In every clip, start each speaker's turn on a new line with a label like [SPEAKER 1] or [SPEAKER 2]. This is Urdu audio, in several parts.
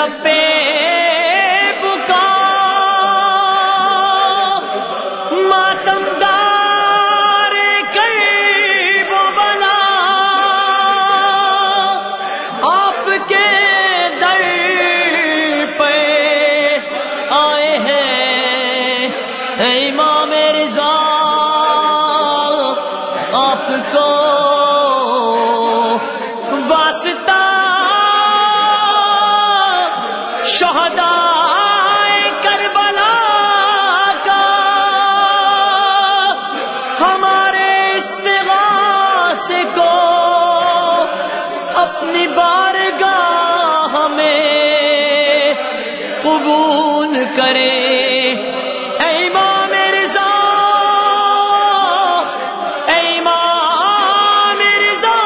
[SPEAKER 1] لپے کرے۔ اے امام رضا اے امام رضا۔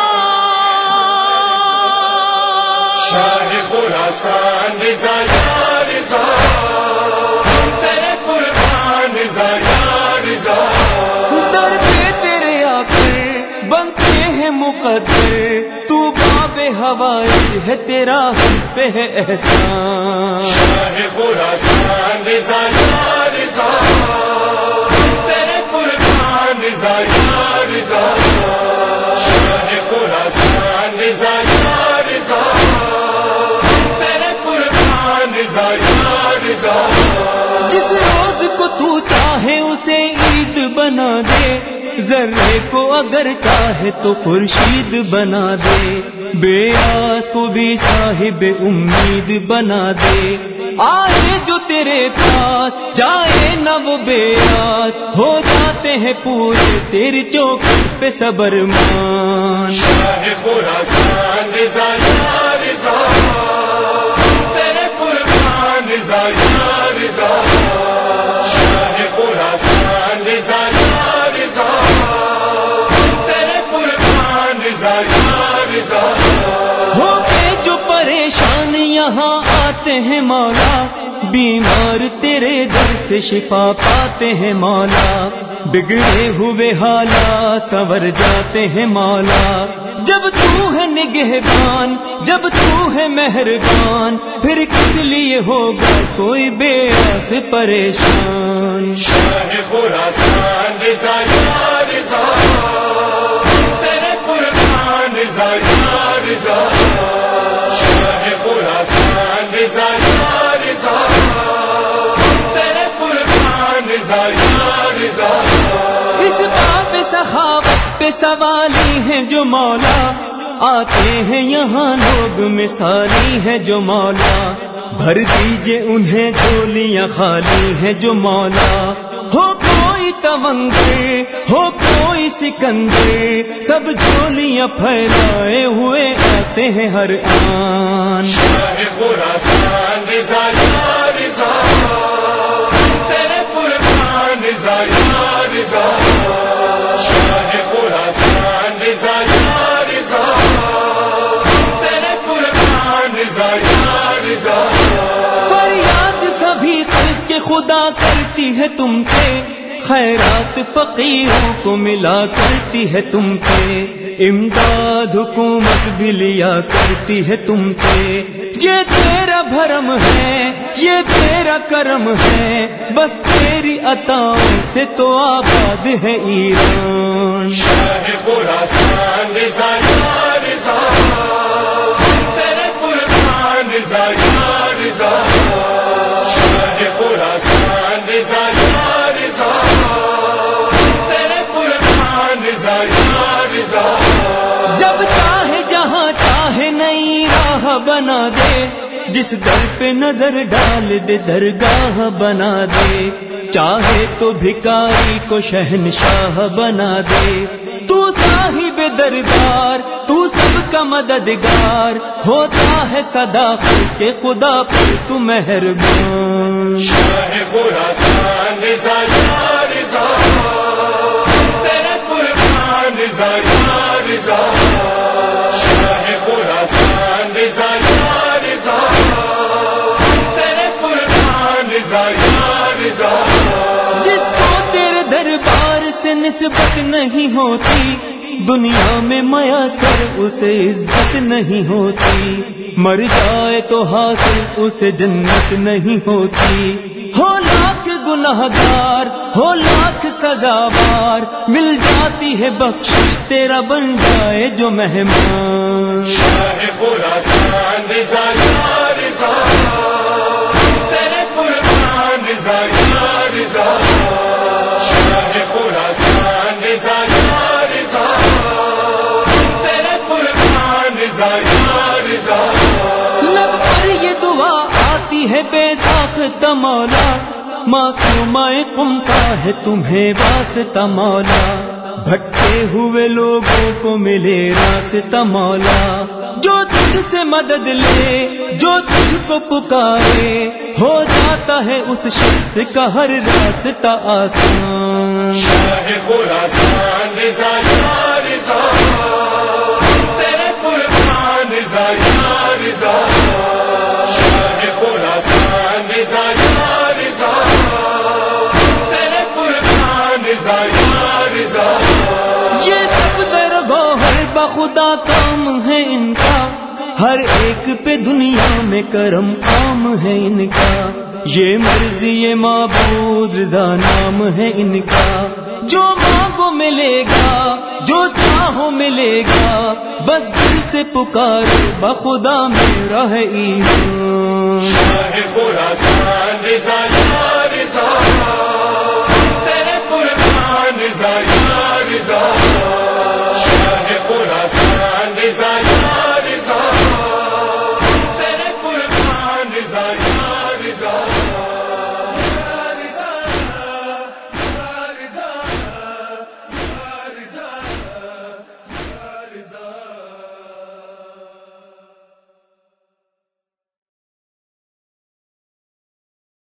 [SPEAKER 2] شاہ خراسان رضا یا رضا۔ تیرے قربان رضا یا رضا۔
[SPEAKER 1] در پہ تیرے آخر بنتے ہیں مقدر تو باب ہوائی ہے تیرا ہم پہ ہے احسان۔
[SPEAKER 2] شاہ رضا رضا تیرے قربان رضا
[SPEAKER 1] ذرے کو اگر چاہے تو خورشید بنا دے۔ بے آس کو بھی صاحب امید بنا دے۔ آئے جو تیرے پاس، جائے نہ وہ بے آس۔ ہو جاتے ہیں پورے تیری چوکٹ پہ صبر مان۔
[SPEAKER 2] شاہ رضا رضا۔
[SPEAKER 1] ہیں مولا، بیمار تیرے در سے شفا پاتے ہیں مولا۔ بگڑے ہوئے حالات سنور جاتے ہیں مولا۔ جب تو ہے نگہبان، جب تو ہے مہربان، پھر کس لیے ہوگا کوئی بے آس پریشان؟
[SPEAKER 2] شاہ
[SPEAKER 1] اس باب سخاوت پہ سوالی ہیں جو مولا آتے ہیں یہاں لوگ مثالی ہیں جو مولا بھر دیجیے انہیں جولیاں خالی ہیں جو مولا ہو کوئی تمنگے، ہو کوئی سکندر سب جولیاں پھیلائے ہوئے آتے ہیں ہر آن۔ خدا کرتی ہے تم سے خیرات فقیروں کو ملا کرتی ہے تم سے امداد حکومت بھی لیا کرتی ہے تم سے یہ تیرا بھرم ہے، یہ تیرا کرم ہے۔ بس تیری عطاؤں سے تو آباد ہے ایران۔
[SPEAKER 2] شاہ
[SPEAKER 1] بنا دے، جس در پہ نظر ڈال دے، درگاہ بنا دے۔ چاہے تو بھکاری کو شہنشاہ بنا دے۔ تو صاحب دربار، تو سب کا مددگار، ہوتا ہے صدا کے خدا پر تو مہربان۔
[SPEAKER 2] شاہ خراسان، رضا رضا۔ تیرے قربان، رضا
[SPEAKER 1] نہیں ہوتی دنیا میں میسر اسے عزت نہیں ہوتی۔ مر جائے تو حاصل اسے جنت نہیں ہوتی۔ ہو لاکھ گناہ گار ہو لاکھ سزاوار، مل جاتی ہے بخش تیرا بن جائے جو مہمان۔ ہے بے ساخت مولا معصومائے کم کا ہے تمہیں واسطہ مولا۔ بھٹکے ہوئے لوگوں کو ملے راستہ مولا۔ جو تجھ سے مدد لے، جو تجھ کو پکارے، ہو جاتا ہے اس شخص کا ہر راستہ آسان۔ گوہر بخدا کام ہے ان کا۔ ہر ایک پہ دنیا میں کرم عام ہے ان کا۔ یہ مرضی، یہ معبود نام ہے ان کا۔ جو مانگو ملے گا، جو چاہو ملے گا، بس دل سے پکارے بخدا میرا ہے ایمان۔